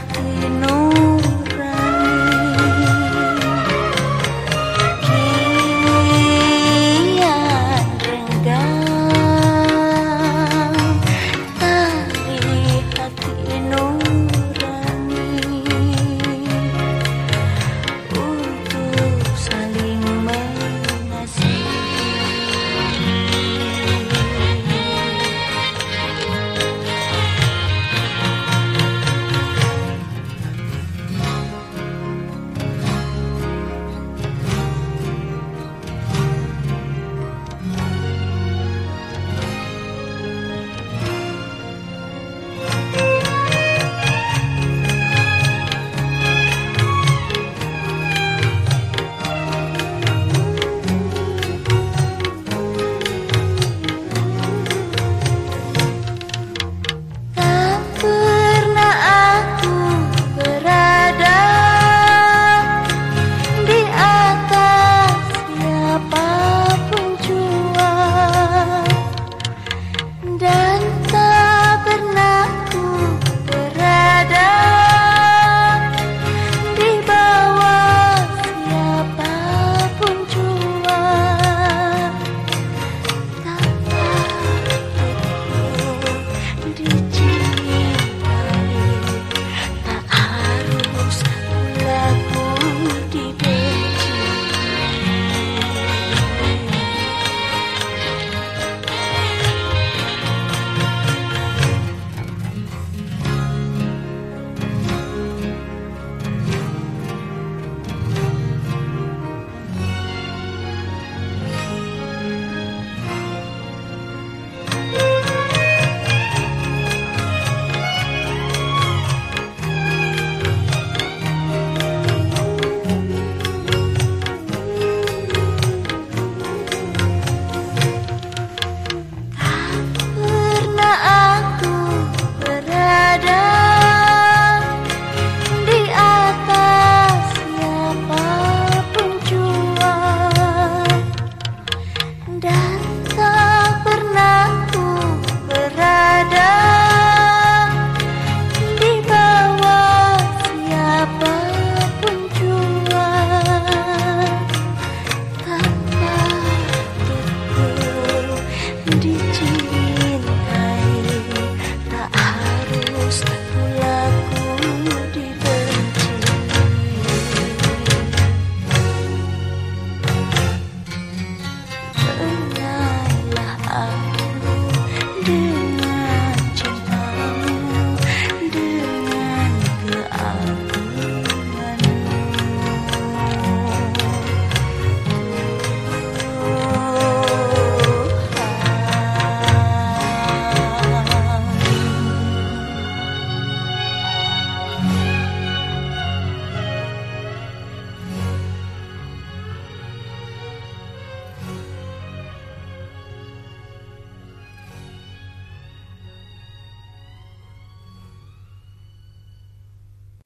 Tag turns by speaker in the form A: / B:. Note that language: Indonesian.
A: aquí no dicintai tak harus